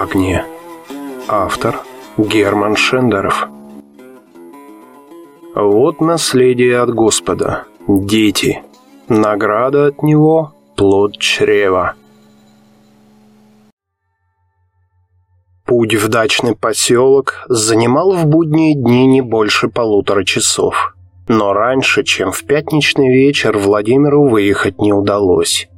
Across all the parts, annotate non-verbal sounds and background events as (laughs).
Агния. Автор Герман Шендеров. Вот наследие от Господа. Дети. Награда от Него – плод чрева. Путь в дачный поселок занимал в будние дни не больше полутора часов. Но раньше, чем в пятничный вечер, Владимиру выехать не удалось.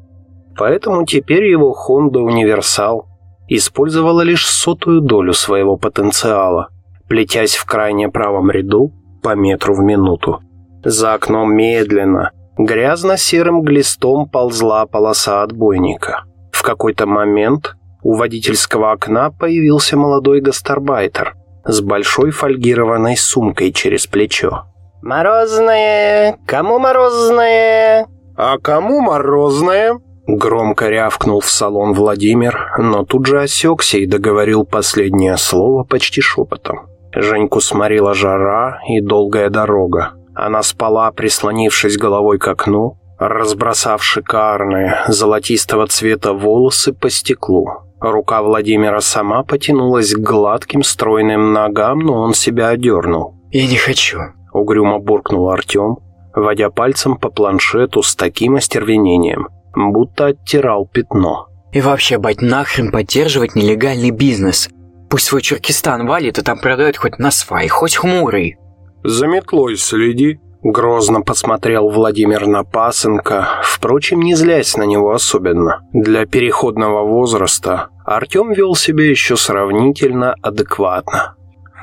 Поэтому теперь его Honda Универсал использовала лишь сотую долю своего потенциала, плетясь в крайне правом ряду по метру в минуту. За окном медленно, грязно-серым глистом ползла полоса отбойника. В какой-то момент у водительского окна появился молодой гастарбайтер с большой фольгированной сумкой через плечо. «Морозное! Кому морозное?» «А кому морозное?» Громко рявкнул в салон Владимир, но тут же осекся и договорил последнее слово почти шепотом. Женьку сморила жара и долгая дорога. Она спала, прислонившись головой к окну, разбросав шикарные золотистого цвета волосы по стеклу. Рука Владимира сама потянулась к гладким стройным ногам, но он себя одернул. «Я не хочу», — угрюмо буркнул Артем, водя пальцем по планшету с таким остервенением, будто оттирал пятно. «И вообще, бать, нахрен поддерживать нелегальный бизнес? Пусть свой Чуркистан валит и там продает хоть на свай, хоть хмурый». «За метлой следи», — грозно посмотрел Владимир на пасынка, впрочем, не злясь на него особенно. Для переходного возраста Артем вел себя еще сравнительно адекватно.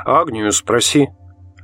«Агнию спроси».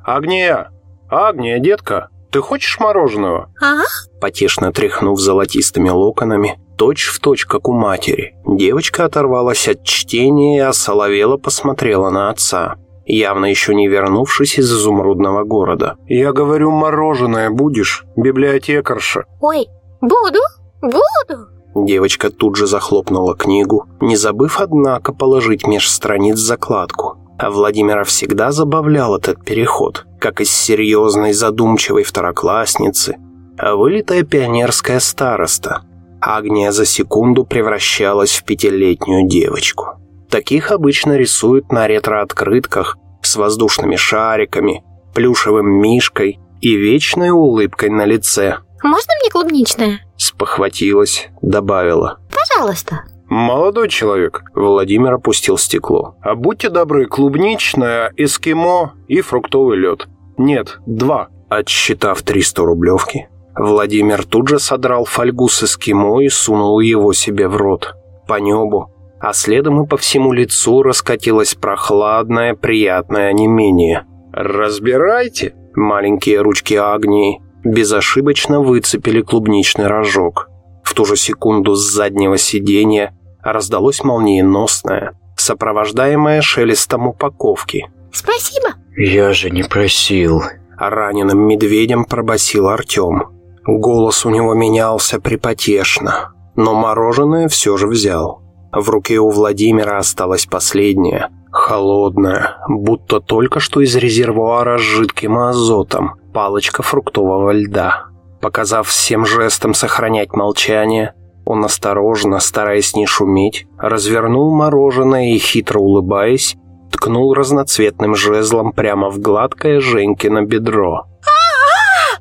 «Агния! Агния, детка, ты хочешь мороженого?» «А?» Потешно тряхнув золотистыми локонами, точь в точь, как у матери, девочка оторвалась от чтения и осоловела посмотрела на отца, явно еще не вернувшись из изумрудного города. «Я говорю, мороженое будешь, библиотекарша?» «Ой, буду, буду!» Девочка тут же захлопнула книгу, не забыв, однако, положить меж страниц закладку. А Владимира всегда забавлял этот переход, как из серьезной задумчивой второклассницы, а вылитая пионерская староста. Агния за секунду превращалась в пятилетнюю девочку. Таких обычно рисуют на ретро-открытках с воздушными шариками, плюшевым мишкой и вечной улыбкой на лице. «Можно мне клубничное?» Спохватилась, добавила. «Пожалуйста». «Молодой человек», — Владимир опустил стекло. «А будьте добры, клубничное, эскимо и фруктовый лед. Нет, два». Отсчитав 300 рублевки, Владимир тут же содрал фольгу с эскимо и сунул его себе в рот. По небу, а следом и по всему лицу раскатилось прохладное, приятное онемение. «Разбирайте!» Маленькие ручки Агнии безошибочно выцепили клубничный рожок. В ту же секунду с заднего сиденья раздалось молниеносное, сопровождаемое шелестом упаковки. «Спасибо!» «Я же не просил!» Раненым медведем пробасил Артем. Голос у него менялся припотешно, но мороженое все же взял. В руке у Владимира осталось последнее, холодное, будто только что из резервуара с жидким азотом, палочка фруктового льда. Показав всем жестом сохранять молчание, он осторожно, стараясь не шуметь, развернул мороженое и, хитро улыбаясь, ткнул разноцветным жезлом прямо в гладкое Женькино бедро.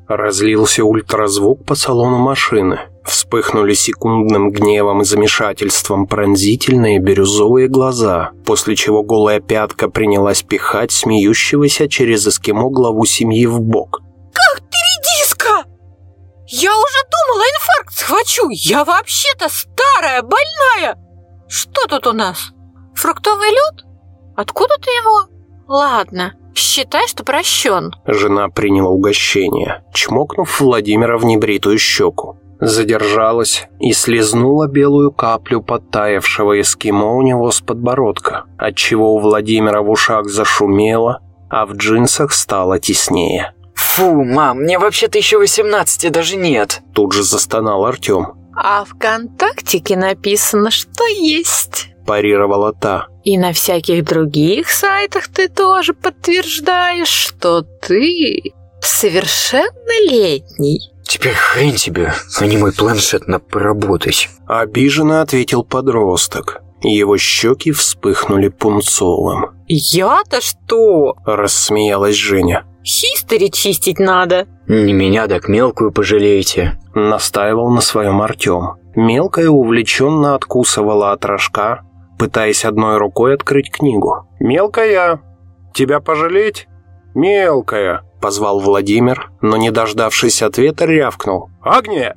Разлился ультразвук по салону машины. Вспыхнули секундным гневом и замешательством пронзительные бирюзовые глаза, после чего голая пятка принялась пихать смеющегося через эскимо главу семьи в бок. «Как ты редиска! Я уже думала, инфаркт схвачу! Я вообще-то старая, больная! Что тут у нас? Фруктовый лед? Откуда ты его? Ладно, считай, что прощен». Жена приняла угощение, чмокнув Владимира в небритую щеку. Задержалась и слезнула белую каплю подтаявшего эскимо у него с подбородка, отчего у Владимира в ушах зашумело, а в джинсах стало теснее. «Фу, мам, мне вообще-то еще 18 даже нет!» Тут же застонал Артем. «А ВКонтактике написано, что есть». Парировала та. И на всяких других сайтах ты тоже подтверждаешь, что ты совершеннолетний. Теперь хрень тебе, а не мой планшет на поработать. Обиженно ответил подросток. Его щеки вспыхнули пунцовым. Я-то что? Рассмеялась Женя. Хистори чистить надо. Не меня, так мелкую пожалеете. Настаивал на своем Артем. Мелкая увлеченно откусывала от рожка, пытаясь одной рукой открыть книгу. «Мелкая! Тебя пожалеть?» «Мелкая!» — позвал Владимир, но, не дождавшись ответа, рявкнул. «Агния!»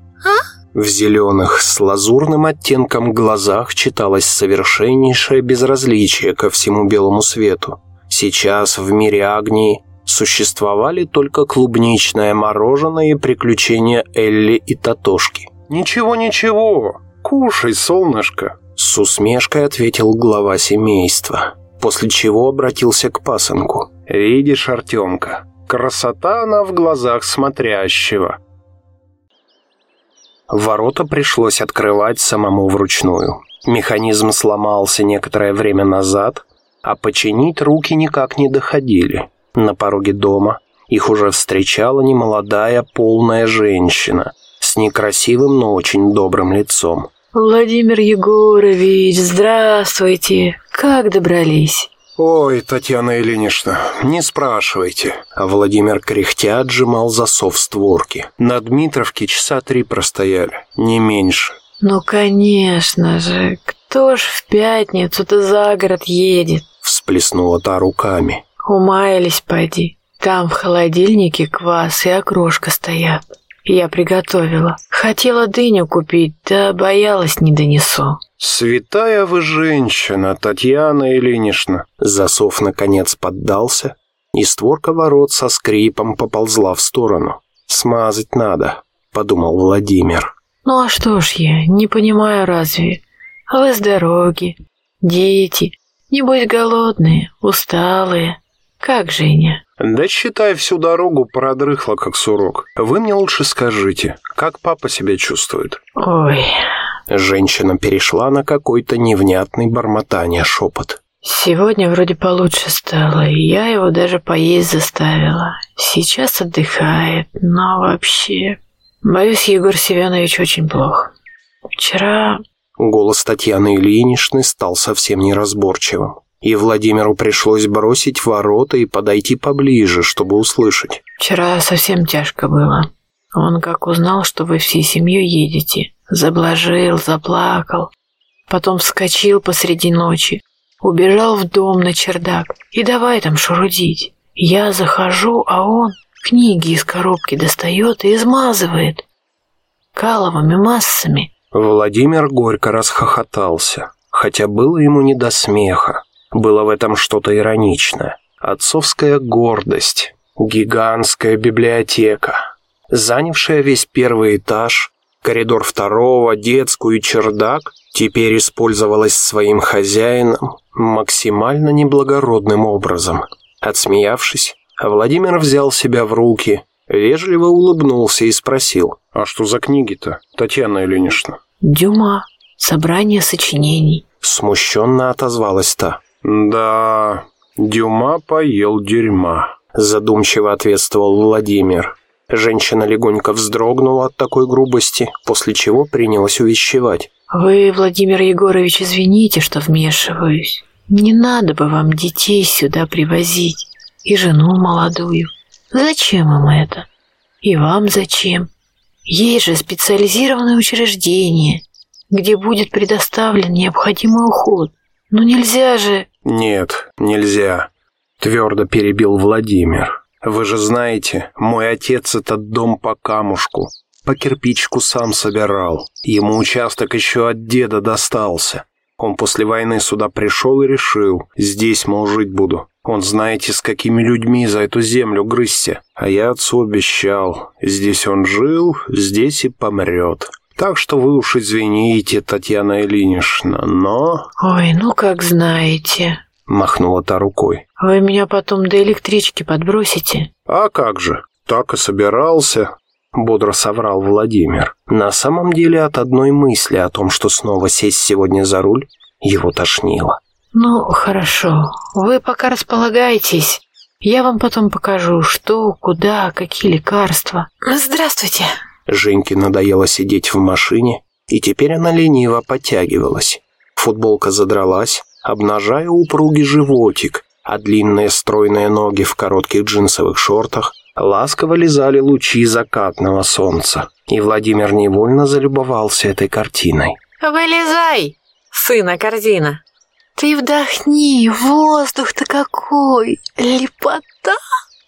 В зеленых с лазурным оттенком глазах читалось совершеннейшее безразличие ко всему белому свету. Сейчас в мире Агнии существовали только клубничное мороженое и приключения Элли и Татошки. «Ничего, ничего, кушай, солнышко», — с усмешкой ответил глава семейства, после чего обратился к пасынку. «Видишь, Артемка, красота она в глазах смотрящего». Ворота пришлось открывать самому вручную. Механизм сломался некоторое время назад, а починить руки никак не доходили. На пороге дома их уже встречала немолодая полная женщина с некрасивым, но очень добрым лицом. Владимир Егорович, здравствуйте. Как добрались? «Ой, Татьяна Ильинична, не спрашивайте». А Владимир кряхтя отжимал засов створки. На Дмитровке часа три простояли, не меньше. Ну, конечно же. Кто ж в пятницу-то за город едет? Всплеснула та руками. Умаялись, поди. Там в холодильнике квас и окрошка стоят. Я приготовила. Хотела дыню купить, да боялась не донесу. «Святая вы женщина, Татьяна Ильинична!» Засов, наконец, поддался, и створка ворот со скрипом поползла в сторону. «Смазать надо», — подумал Владимир. Ну а что ж я, не понимаю разве? Вы с дороги, дети, небось голодные, усталые. Как Женя? «Да считай, всю дорогу продрыхла, как сурок. Вы мне лучше скажите, как папа себя чувствует?» Ой, Женщина перешла на какой-то невнятный бормотание шепот. сегодня вроде получше стало, и я его даже поесть заставила. Сейчас отдыхает, но вообще... Боюсь, Егор Семенович очень плохо. Вчера Голос Татьяны Ильиничны стал совсем неразборчивым. И Владимиру пришлось бросить ворота и подойти поближе, чтобы услышать. Вчера совсем тяжко было. Он как узнал, что вы всей семьей едете, заблажил, заплакал. Потом вскочил посреди ночи, убежал в дом на чердак и давай там шурудить. Я захожу, а он книги из коробки достает и измазывает. Каловыми массами. Владимир горько расхохотался, хотя было ему не до смеха. Было в этом что-то ироничное. Отцовская гордость, гигантская библиотека, занявшая весь первый этаж, коридор второго, детскую и чердак, теперь использовалась своим хозяином максимально неблагородным образом. Отсмеявшись, Владимир взял себя в руки, вежливо улыбнулся и спросил, «А что за книги-то, Татьяна Ильинична?» Дюма. Собрание сочинений. Смущенно отозвалась та. «Да, Дюма поел дерьма», — задумчиво ответствовал Владимир. Женщина легонько вздрогнула от такой грубости, после чего принялась увещевать. Вы, Владимир Егорович, извините, что вмешиваюсь. Не надо бы вам детей сюда привозить. И жену молодую. Зачем им это? И вам зачем? Есть же специализированное учреждение, где будет предоставлен необходимый уход. Ну нельзя же... «Нет, нельзя», — твердо перебил Владимир. «Вы же знаете, мой отец этот дом по камушку, по кирпичку сам собирал. Ему участок еще от деда достался. Он после войны сюда пришел и решил, здесь, мол, жить буду. Он знаете, с какими людьми за эту землю грызся. А я отцу обещал, здесь он жил, здесь и помрет. Так что вы уж извините, Татьяна Ильинична, но...» Ой, ну как знаете. Махнула та рукой. Вы меня потом до электрички подбросите? «А как же, так и собирался», — бодро соврал Владимир. На самом деле от одной мысли о том, что снова сесть сегодня за руль, его тошнило. Ну, хорошо. Вы пока располагайтесь. Я вам потом покажу, что, куда, какие лекарства. Здравствуйте. Женьке надоело сидеть в машине, и теперь она лениво подтягивалась. Футболка задралась, обнажая упругий животик, а длинные стройные ноги в коротких джинсовых шортах ласково лизали лучи закатного солнца. И Владимир невольно залюбовался этой картиной. Вылезай, сына корзина. Ты вдохни, воздух-то какой, лепота.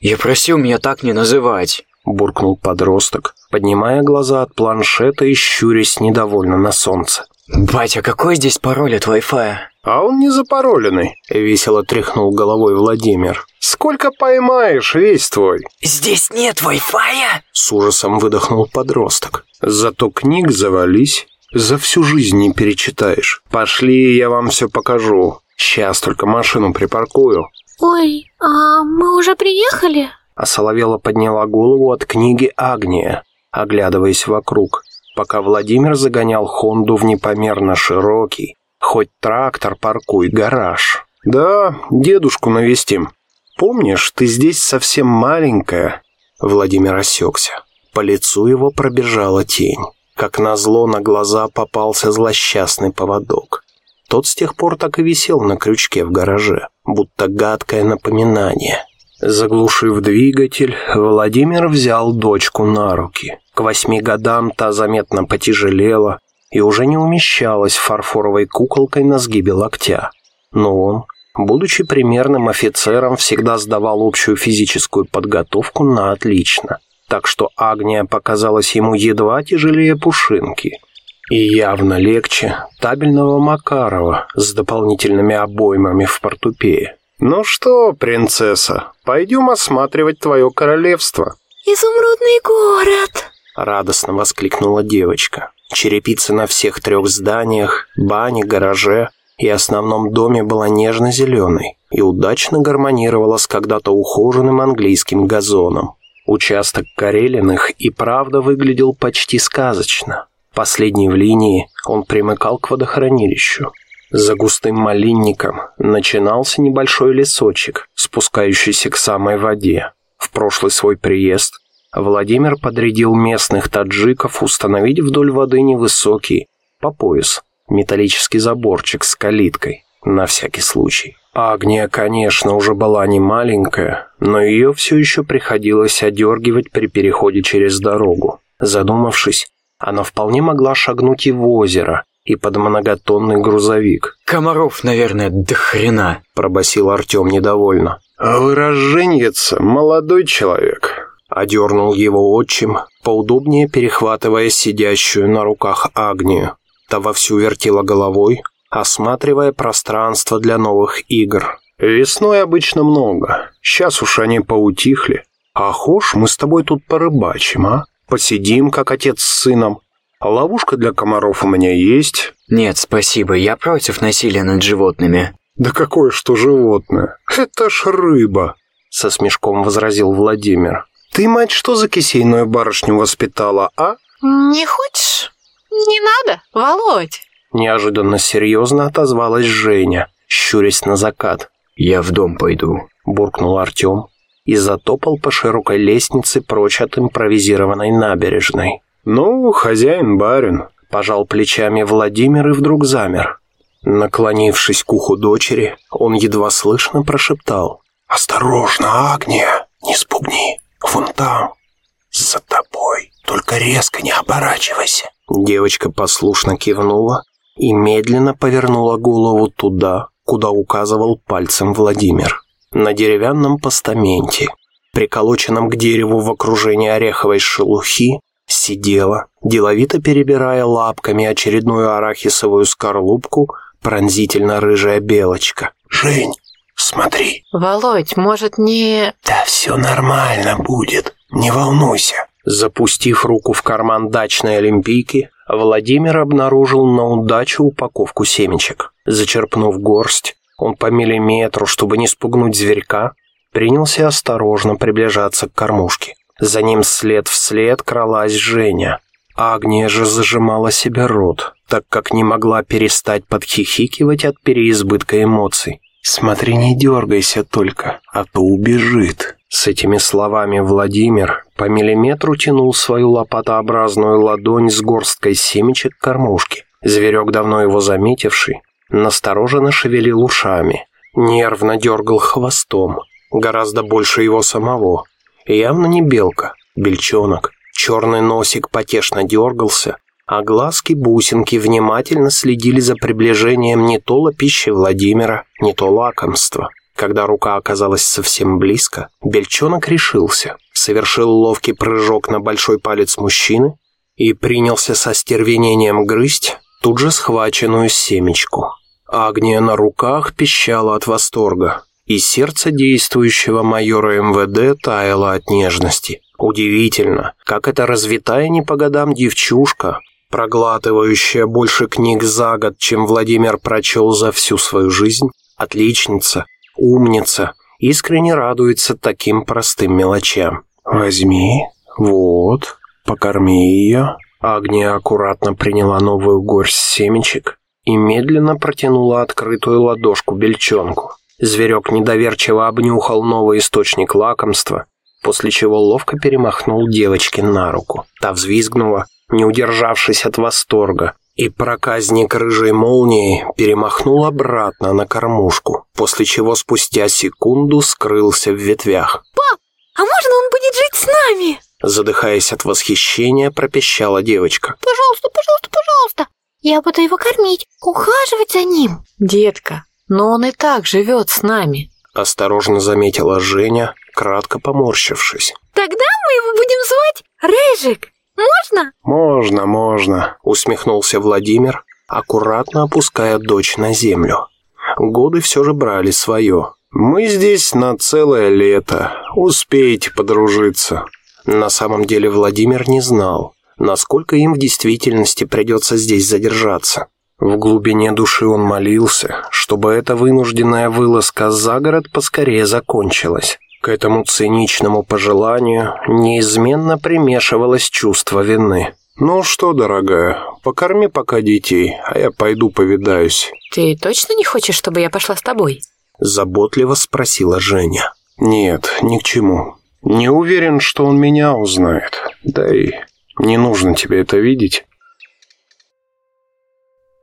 Я просил меня так не называть. Буркнул подросток, поднимая глаза от планшета и щурясь недовольно на солнце. Батя, какой здесь пароль от Wi-Fi? «А он не запароленный», — весело тряхнул головой Владимир. «Сколько поймаешь, весь твой?» Здесь нет Wi-Fi? С ужасом выдохнул подросток. «Зато книг завались. За всю жизнь не перечитаешь. Пошли, я вам все покажу. Сейчас только машину припаркую». Ой, а мы уже приехали? А Соловела подняла голову от книги «Агния», оглядываясь вокруг, пока Владимир загонял Хонду в непомерно широкий, хоть трактор паркуй, гараж. «Да, дедушку навестим. Помнишь, ты здесь совсем маленькая?» Владимир осекся. По лицу его пробежала тень. Как назло на глаза попался злосчастный поводок. Тот с тех пор так и висел на крючке в гараже, будто гадкое напоминание. Заглушив двигатель, Владимир взял дочку на руки. К восьми годам та заметно потяжелела и уже не умещалась фарфоровой куколкой на сгибе локтя. Но он, будучи примерным офицером, всегда сдавал общую физическую подготовку на отлично. Так что Агния показалась ему едва тяжелее пушинки. И явно легче табельного Макарова с дополнительными обоймами в портупее. «Ну что, принцесса, пойдем осматривать твое королевство», Изумрудный город. радостно воскликнула девочка. Черепица на всех трех зданиях, бане, гараже и основном доме была нежно-зеленой и удачно гармонировала с когда-то ухоженным английским газоном. Участок Карелиных и правда выглядел почти сказочно. Последний в линии он примыкал к водохранилищу. За густым малинником начинался небольшой лесочек, спускающийся к самой воде. В прошлый свой приезд Владимир подрядил местных таджиков установить вдоль воды невысокий, по пояс, металлический заборчик с калиткой, на всякий случай. Агния, конечно, уже была не маленькая, но ее все еще приходилось одергивать при переходе через дорогу. Задумавшись, она вполне могла шагнуть и в озеро, и под многотонный грузовик. Комаров, наверное, до хрена. Пробасил Артем недовольно. «А вы роженец, молодой человек», — одернул его отчим, поудобнее перехватывая сидящую на руках Агнию. Та вовсю вертела головой, осматривая пространство для новых игр. «Весной обычно много, сейчас уж они поутихли. А хошь, мы с тобой тут порыбачим, а? Посидим, как отец с сыном. Ловушка для комаров у меня есть». Нет, спасибо, я против насилия над животными. «Да какое что животное? Это ж рыба!» Со смешком возразил Владимир. «Ты, мать, что за кисейную барышню воспитала, а?» Не хочешь? Не надо, Володь. Неожиданно серьезно отозвалась Женя, щурясь на закат. Я в дом пойду. Буркнул Артем и затопал по широкой лестнице прочь от импровизированной набережной. «Ну, хозяин-барин», — пожал плечами Владимир и вдруг замер. Наклонившись к уху дочери, он едва слышно прошептал. «Осторожно, Агния, не спугни, вон там, за тобой, только резко не оборачивайся». Девочка послушно кивнула и медленно повернула голову туда, куда указывал пальцем Владимир. На деревянном постаменте, приколоченном к дереву в окружении ореховой шелухи, сидела, деловито перебирая лапками очередную арахисовую скорлупку, пронзительно рыжая белочка. «Жень, смотри!» Володь, может не... «Да все нормально будет, не волнуйся!» Запустив руку в карман дачной олимпийки, Владимир обнаружил на удачу упаковку семечек. Зачерпнув горсть, он по миллиметру, чтобы не спугнуть зверька, принялся осторожно приближаться к кормушке. За ним след вслед кралась Женя. Агния же зажимала себе рот, так как не могла перестать подхихикивать от переизбытка эмоций. «Смотри, не дергайся только, а то убежит». С этими словами Владимир по миллиметру тянул свою лопатообразную ладонь с горсткой семечек к кормушке. Зверек, давно его заметивший, настороженно шевелил ушами, нервно дергал хвостом, гораздо больше его самого. Явно не белка, бельчонок. Черный носик потешно дергался, а глазки-бусинки внимательно следили за приближением не то лапищи Владимира, не то лакомства. Когда рука оказалась совсем близко, бельчонок решился, совершил ловкий прыжок на большой палец мужчины и принялся со стервенением грызть тут же схваченную семечку. Агния на руках пищала от восторга, и сердце действующего майора МВД таяло от нежности. Удивительно, как эта развитая не по годам девчушка, проглатывающая больше книг за год, чем Владимир прочел за всю свою жизнь, отличница, умница, искренне радуется таким простым мелочам. «Возьми, вот, покорми ее». Агния аккуратно приняла новую горсть семечек и медленно протянула открытую ладошку бельчонку. Зверек недоверчиво обнюхал новый источник лакомства, после чего ловко перемахнул девочке на руку. Та взвизгнула, не удержавшись от восторга, и проказник рыжей молнией перемахнул обратно на кормушку, после чего спустя секунду скрылся в ветвях. Пап, а можно он будет жить с нами? Задыхаясь от восхищения, пропищала девочка. Пожалуйста, пожалуйста, пожалуйста. Я буду его кормить, ухаживать за ним. Детка, но он и так живет с нами. Осторожно заметила Женя, кратко поморщившись. Тогда мы его будем звать Рыжик. Можно? «Можно, можно», — усмехнулся Владимир, аккуратно опуская дочь на землю. Годы все же брали свое. «Мы здесь на целое лето. Успеете подружиться». На самом деле Владимир не знал, насколько им в действительности придется здесь задержаться. В глубине души он молился, чтобы эта вынужденная вылазка за город поскорее закончилась. К этому циничному пожеланию неизменно примешивалось чувство вины. «Ну что, дорогая, покорми пока детей, а я пойду повидаюсь». Ты точно не хочешь, чтобы я пошла с тобой? Заботливо спросила Женя. «Нет, ни к чему. Не уверен, что он меня узнает. Да и не нужно тебе это видеть».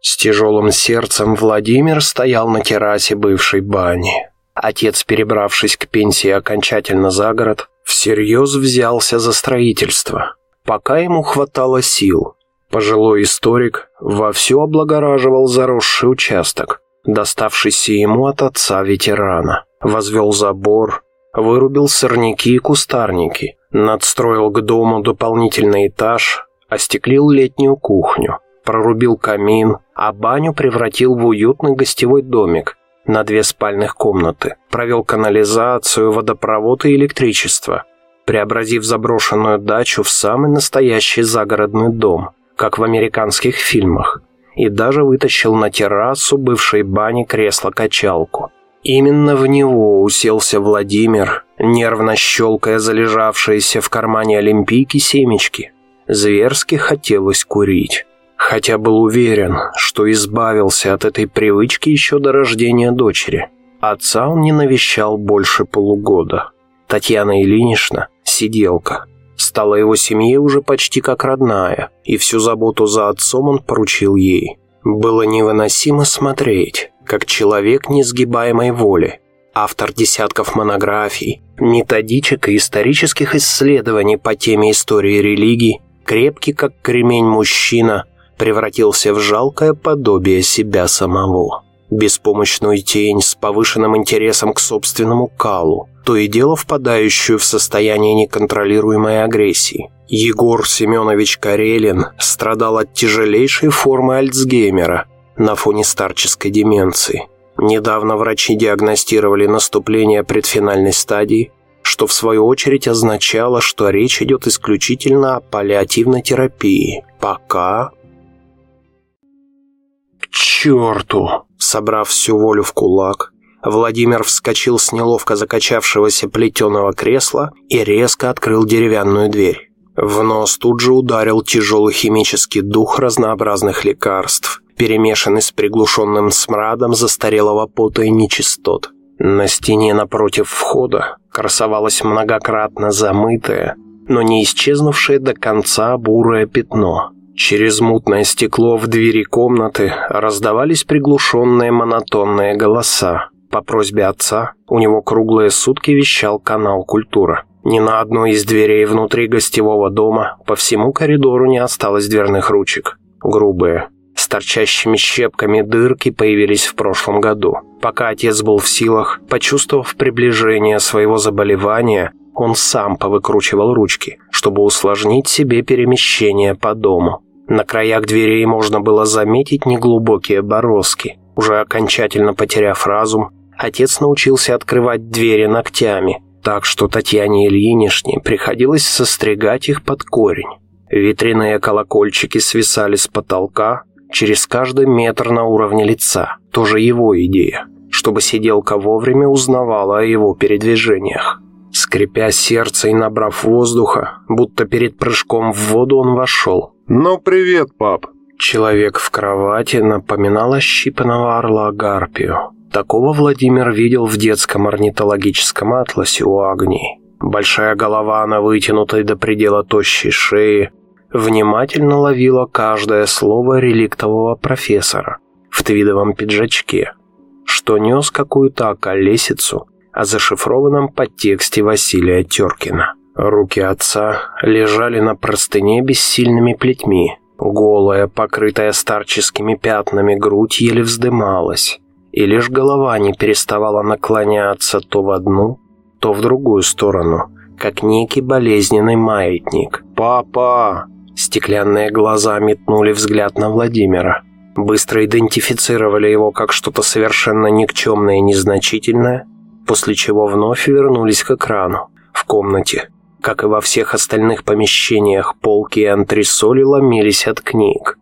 С тяжелым сердцем Владимир стоял на террасе бывшей бани. Отец, перебравшись к пенсии окончательно за город, всерьез взялся за строительство. Пока ему хватало сил, пожилой историк вовсю облагораживал заросший участок, доставшийся ему от отца-ветерана. Возвел забор, вырубил сорняки и кустарники, надстроил к дому дополнительный этаж, остеклил летнюю кухню, прорубил камин, а баню превратил в уютный гостевой домик на две спальных комнаты, провел канализацию, водопровод и электричество, преобразив заброшенную дачу в самый настоящий загородный дом, как в американских фильмах, и даже вытащил на террасу бывшей бани кресло-качалку. Именно в него уселся Владимир, нервно щелкая залежавшиеся в кармане олимпийки семечки. Зверски хотелось курить хотя был уверен, что избавился от этой привычки еще до рождения дочери. Отца он не навещал больше полугода. Татьяна Ильинична – сиделка. Стала его семье уже почти как родная, и всю заботу за отцом он поручил ей. Было невыносимо смотреть, как человек несгибаемой воли, автор десятков монографий, методичек и исторических исследований по теме истории религий, крепкий как кремень мужчина – превратился в жалкое подобие себя самого. Беспомощную тень с повышенным интересом к собственному калу, то и дело впадающую в состояние неконтролируемой агрессии. Егор Семенович Карелин страдал от тяжелейшей формы Альцгеймера на фоне старческой деменции. Недавно врачи диагностировали наступление предфинальной стадии, что в свою очередь означало, что речь идет исключительно о паллиативной терапии. Пока черту!» Собрав всю волю в кулак, Владимир вскочил с неловко закачавшегося плетеного кресла и резко открыл деревянную дверь. В нос тут же ударил тяжелый химический дух разнообразных лекарств, перемешанный с приглушенным смрадом застарелого пота и нечистот. На стене напротив входа красовалось многократно замытое, но не исчезнувшее до конца бурое пятно – Через мутное стекло в двери комнаты раздавались приглушенные монотонные голоса. По просьбе отца у него круглые сутки вещал канал «Культура». Ни на одной из дверей внутри гостевого дома по всему коридору не осталось дверных ручек. Грубые, с торчащими щепками дырки появились в прошлом году. Пока отец был в силах, почувствовав приближение своего заболевания, он сам повыкручивал ручки, чтобы усложнить себе перемещение по дому. На краях дверей можно было заметить неглубокие бороздки. Уже окончательно потеряв разум, отец научился открывать двери ногтями, так что Татьяне Ильинишне приходилось состригать их под корень. Ветряные колокольчики свисали с потолка через каждый метр на уровне лица. Тоже его идея, чтобы сиделка вовремя узнавала о его передвижениях. Скрипя сердце и набрав воздуха, будто перед прыжком в воду он вошел. «Ну, привет, пап!» Человек в кровати напоминал ощипанного орла Гарпию. Такого Владимир видел в детском орнитологическом атласе у Агнии. Большая голова на вытянутой до предела тощей шее внимательно ловила каждое слово реликтового профессора в твидовом пиджачке, что нес какую-то околесицу о зашифрованном подтексте Василия Теркина. Руки отца лежали на простыне бессильными плетьми. Голая, покрытая старческими пятнами грудь еле вздымалась, и лишь голова не переставала наклоняться то в одну, то в другую сторону, как некий болезненный маятник. «Папа!» Стеклянные глаза метнули взгляд на Владимира. Быстро идентифицировали его как что-то совершенно никчемное и незначительное, после чего вновь вернулись к экрану. В комнате, как и во всех остальных помещениях, полки и антресоли ломились от книг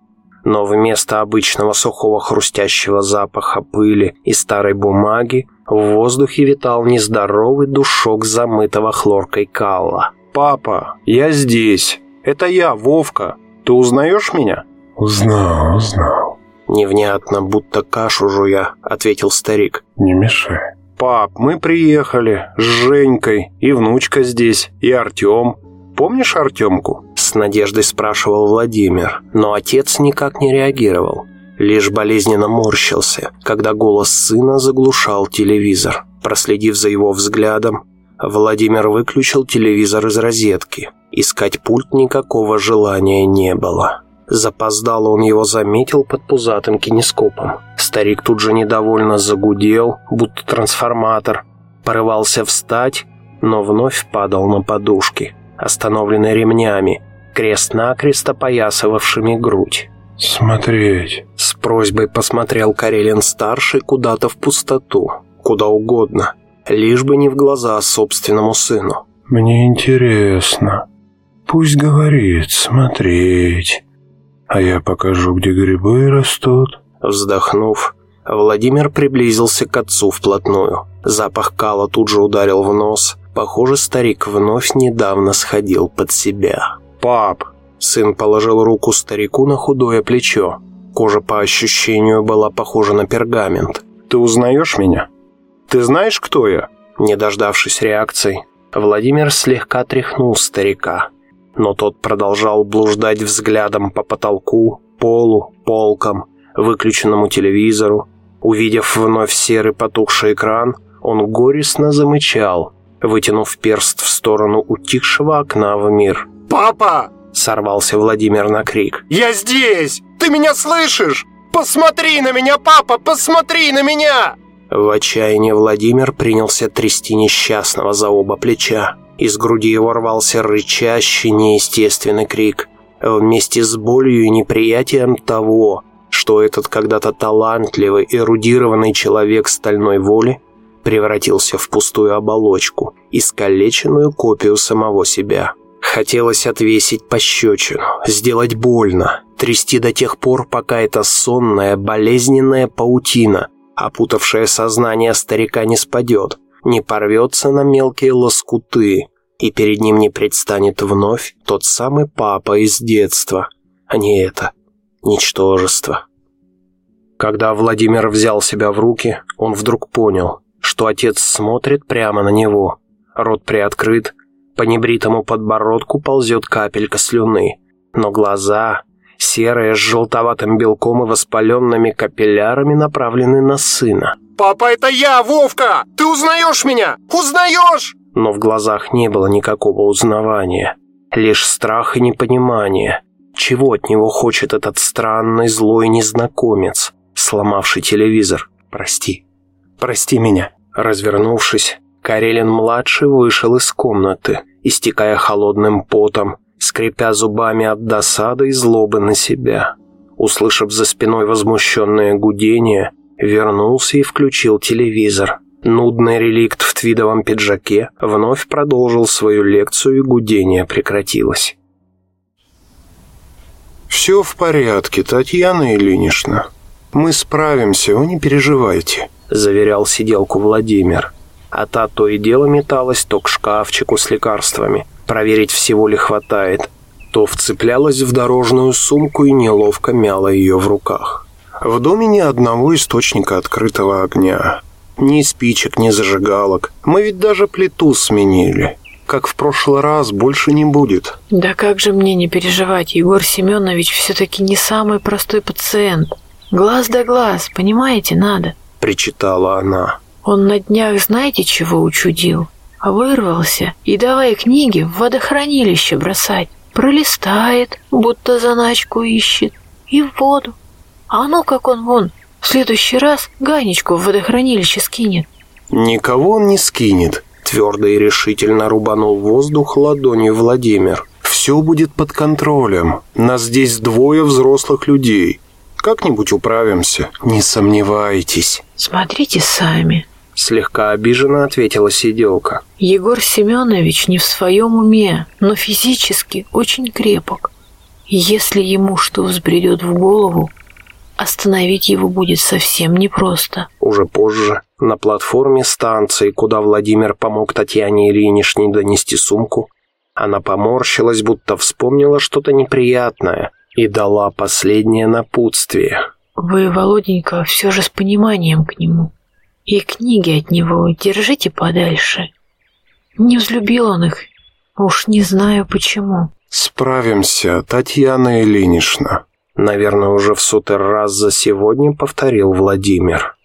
но вместо обычного сухого хрустящего запаха пыли и старой бумаги в воздухе витал нездоровый душок замытого хлоркой калла. «Папа, я здесь. Это я, Вовка. Ты узнаешь меня?» «Узнал, узнал». Невнятно, будто кашу жуя, ответил старик. «Не мешай». «Пап, мы приехали с Женькой, и внучка здесь, и Артем. Помнишь Артемку?» С надеждой спрашивал Владимир, но отец никак не реагировал. Лишь болезненно морщился, когда голос сына заглушал телевизор. Проследив за его взглядом, Владимир выключил телевизор из розетки. Искать пульт никакого желания не было. Запоздало он его заметил под пузатым кинескопом. Старик тут же недовольно загудел, будто трансформатор. Порывался встать, но вновь падал на подушки остановленный ремнями, крест-накрест опоясывавшими грудь. «Смотреть!» С просьбой посмотрел Карелин-старший куда-то в пустоту, куда угодно, лишь бы не в глаза собственному сыну. «Мне интересно. Пусть говорит, смотреть. А я покажу, где грибы растут». Вздохнув, Владимир приблизился к отцу вплотную. Запах кала тут же ударил в нос, Похоже, старик вновь недавно сходил под себя. «Пап!» Сын положил руку старику на худое плечо. Кожа по ощущению была похожа на пергамент. «Ты узнаешь меня? Ты знаешь, кто я?» Не дождавшись реакции, Владимир слегка тряхнул старика, но тот продолжал блуждать взглядом по потолку, полу, полкам, выключенному телевизору. Увидев вновь серый потухший экран, он горестно замычал, вытянув перст в сторону утихшего окна в мир. «Папа!» — сорвался Владимир на крик. «Я здесь! Ты меня слышишь? Посмотри на меня, папа! Посмотри на меня!» В отчаянии Владимир принялся трясти несчастного за оба плеча. Из груди его рвался рычащий, неестественный крик. Вместе с болью и неприятием того, что этот когда-то талантливый, эрудированный человек стальной воли превратился в пустую оболочку, искалеченную копию самого себя. Хотелось отвесить пощечину, сделать больно, трясти до тех пор, пока эта сонная, болезненная паутина, опутавшая сознание старика, не спадет, не порвется на мелкие лоскуты, и перед ним не предстанет вновь тот самый папа из детства, а не это ничтожество. Когда Владимир взял себя в руки, он вдруг понял, что отец смотрит прямо на него. Рот приоткрыт, по небритому подбородку ползет капелька слюны, но глаза серые с желтоватым белком и воспаленными капиллярами направлены на сына. «Папа, это я, Вовка! Ты узнаешь меня? Узнаешь?» Но в глазах не было никакого узнавания. Лишь страх и непонимание. Чего от него хочет этот странный злой незнакомец, сломавший телевизор? Прости. Прости меня. Развернувшись, Карелин-младший вышел из комнаты, истекая холодным потом, скрипя зубами от досады и злобы на себя. Услышав за спиной возмущенное гудение, вернулся и включил телевизор. Нудный реликт в твидовом пиджаке вновь продолжил свою лекцию, и гудение прекратилось. «Все в порядке, Татьяна Ильинична. Мы справимся, вы не переживайте», — заверял сиделку Владимир. А та то и дело металась то к шкафчику с лекарствами, проверить всего ли хватает, то вцеплялась в дорожную сумку и неловко мяла ее в руках. «В доме ни одного источника открытого огня. Ни спичек, ни зажигалок. Мы ведь даже плиту сменили. Как в прошлый раз, больше не будет». Да как же мне не переживать, Егор Семенович все-таки не самый простой пациент. Глаз да глаз, понимаете, надо. Причитала она. Он на днях знаете, чего учудил? Вырвался и давай книги в водохранилище бросать. Пролистает, будто заначку ищет, и в воду. А ну как он вон, в следующий раз Ганечку в водохранилище скинет. «Никого он не скинет», — твердо и решительно рубанул воздух ладонью Владимир. «Все будет под контролем. Нас здесь двое взрослых людей. Как-нибудь управимся, не сомневайтесь». Смотрите сами. Слегка обиженно ответила сиделка. Егор Семенович не в своем уме, но физически очень крепок. Если ему что взбредет в голову, остановить его будет совсем непросто. Уже позже, на платформе станции, куда Владимир помог Татьяне Ильиничне донести сумку, она поморщилась, будто вспомнила что-то неприятное и дала последнее напутствие. Вы, Володенька, все же с пониманием к нему. И книги от него держите подальше. Не взлюбил он их, уж не знаю почему. «Справимся, Татьяна Ильинична», наверное, уже в сотый раз за сегодня повторил Владимир.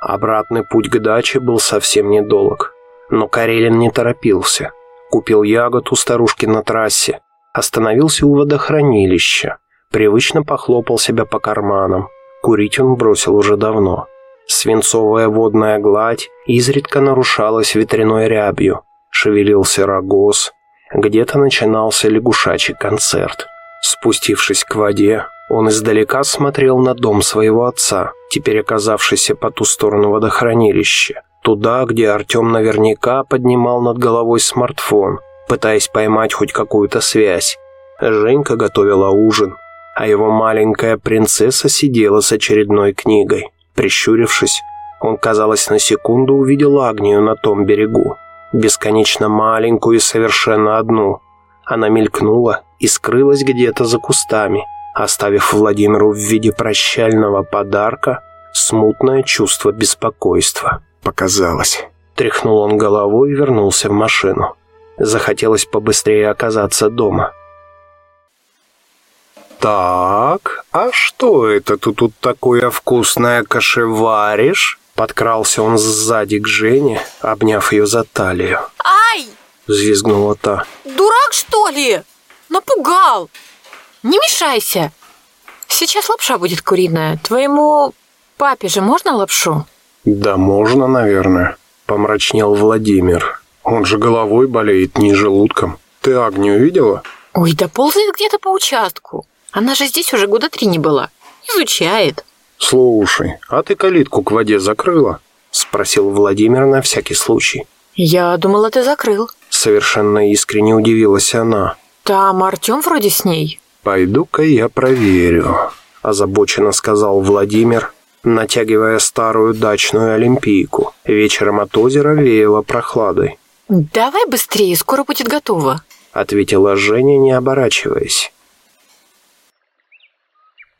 Обратный путь к даче был совсем недолг, но Карелин не торопился. Купил ягод у старушки на трассе, остановился у водохранилища, привычно похлопал себя по карманам. Курить он бросил уже давно. Свинцовая водная гладь изредка нарушалась ветряной рябью. Шевелился рогоз. Где-то начинался лягушачий концерт. Спустившись к воде, он издалека смотрел на дом своего отца, теперь оказавшийся по ту сторону водохранилища. Туда, где Артем наверняка поднимал над головой смартфон, пытаясь поймать хоть какую-то связь. Женька готовила ужин, а его маленькая принцесса сидела с очередной книгой. Прищурившись, он, казалось, на секунду увидел Агнию на том берегу. Бесконечно маленькую и совершенно одну. Она мелькнула и скрылась где-то за кустами, оставив Владимиру в виде прощального подарка смутное чувство беспокойства. Показалось. Тряхнул он головой и вернулся в машину. Захотелось побыстрее оказаться дома. «Так, а что это ты тут такое вкусное кашеваришь?» Подкрался он сзади к Жене, обняв ее за талию. Ай! Взвизгнула та. Дурак, что ли? Напугал. Не мешайся. Сейчас лапша будет куриная. Твоему папе же можно лапшу? «Да можно, наверное», — помрачнел Владимир. «Он же головой болеет, не желудком. Ты Агнию видела?» Ой, да ползает где-то по участку. Она же здесь уже года три не была. Изучает. «Слушай, а ты калитку к воде закрыла?» — спросил Владимир на всякий случай. Я думала, ты закрыл. Совершенно искренне удивилась она. Там Артем вроде с ней. «Пойду-ка я проверю», – озабоченно сказал Владимир, натягивая старую дачную олимпийку. Вечером от озера веяло прохладой. Давай быстрее, скоро будет готово. Ответила Женя, не оборачиваясь.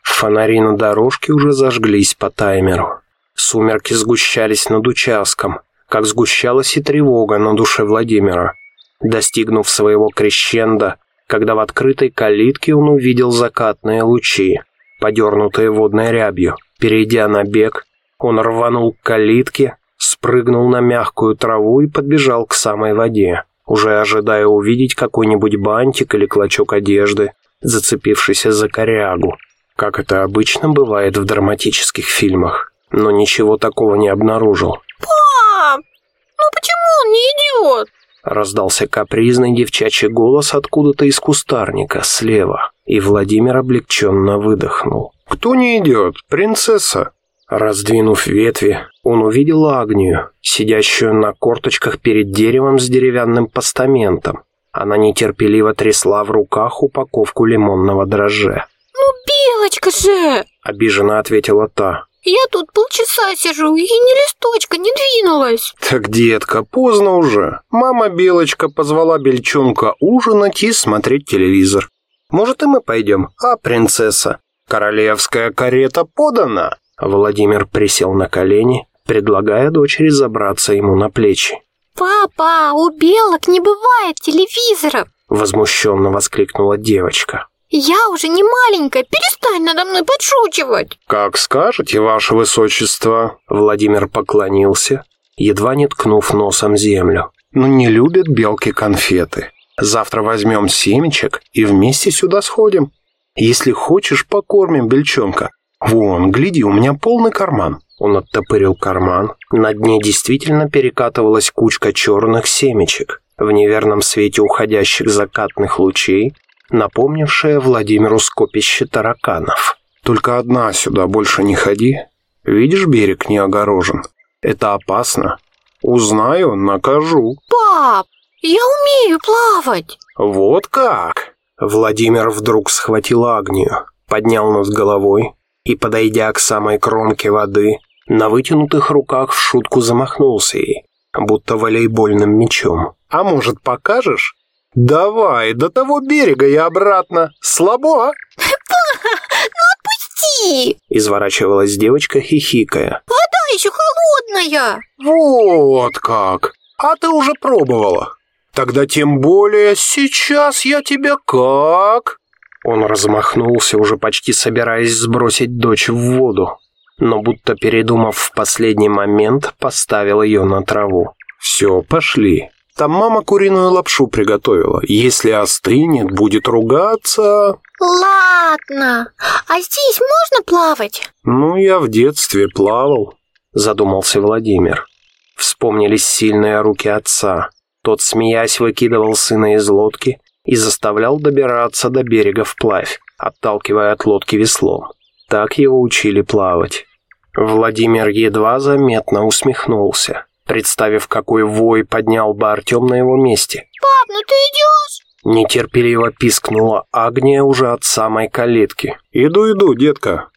Фонари на дорожке уже зажглись по таймеру. Сумерки сгущались над участком, как сгущалась и тревога на душе Владимира. Достигнув своего крещенда, когда в открытой калитке он увидел закатные лучи, подернутые водной рябью. Перейдя на бег, он рванул к калитке, спрыгнул на мягкую траву и подбежал к самой воде, уже ожидая увидеть какой-нибудь бантик или клочок одежды, зацепившийся за корягу, как это обычно бывает в драматических фильмах, но ничего такого не обнаружил. «Пап, ну почему он не идет?» Раздался капризный девчачий голос откуда-то из кустарника, слева, и Владимир облегченно выдохнул. «Кто не идет? Принцесса!» Раздвинув ветви, он увидел Агнию, сидящую на корточках перед деревом с деревянным постаментом. Она нетерпеливо трясла в руках упаковку лимонного дрожжа. «Ну, Белочка же!» — обиженно ответила та. «Я тут полчаса сижу и ни листочка не двинулась!» «Так, детка, поздно уже. Мама Белочка позвала Бельчонка ужинать и смотреть телевизор. Может, и мы пойдем, а, принцесса? Королевская карета подана!» Владимир присел на колени, предлагая дочери забраться ему на плечи. «Папа, у белок не бывает телевизоров!» Возмущенно воскликнула девочка. «Я уже не маленькая, перестань надо мной подшучивать!» «Как скажете, ваше высочество!» Владимир поклонился, едва не ткнув носом землю. «Ну не любят белки конфеты. Завтра возьмем семечек и вместе сюда сходим. Если хочешь, покормим бельчонка. Вон, гляди, у меня полный карман». Он оттопырил карман. На дне действительно перекатывалась кучка черных семечек, в неверном свете уходящих закатных лучей, напомнившая Владимиру скопище тараканов. «Только одна сюда, больше не ходи. Видишь, берег не огорожен. Это опасно. Узнаю, накажу». «Пап, я умею плавать!» «Вот как!» Владимир вдруг схватил Агнию, поднял над головой и, подойдя к самой кромке воды, на вытянутых руках в шутку замахнулся ей, будто волейбольным мячом. «А может, покажешь? Давай, до того берега и обратно. Слабо, а?» (laughs) «Отпусти!» Изворачивалась девочка, хихикая. Вода еще холодная!» «Вот как! А ты уже пробовала? Тогда тем более сейчас я тебя как?» Он размахнулся, уже почти собираясь сбросить дочь в воду, но будто передумав в последний момент, поставил ее на траву. «Все, пошли. Там мама куриную лапшу приготовила. Если остынет, будет ругаться...» «Ладно. А здесь можно плавать?» «Ну, я в детстве плавал», — задумался Владимир. Вспомнились сильные руки отца. Тот, смеясь, выкидывал сына из лодки и заставлял добираться до берега вплавь, отталкивая от лодки веслом. Так его учили плавать. Владимир едва заметно усмехнулся, представив, какой вой поднял бы Артем на его месте. «Пап, ну ты идешь?» Нетерпеливо пискнула Агния уже от самой калитки. «Иду, иду, детка.